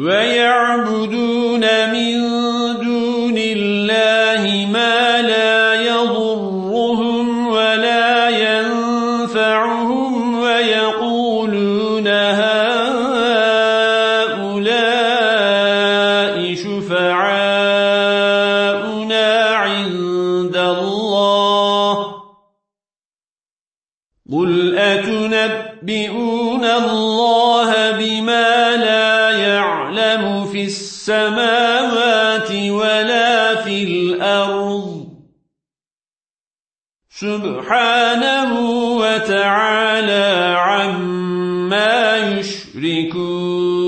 ويعبدون من دون الله ما لا يضرهم ولا ينفعهم ويقولون هؤلاء شفعاؤنا عند الله. قل أتنبئون الله بما يعلم في السماوات ولا في الأرض. سبحانه وتعالى عما يشركون.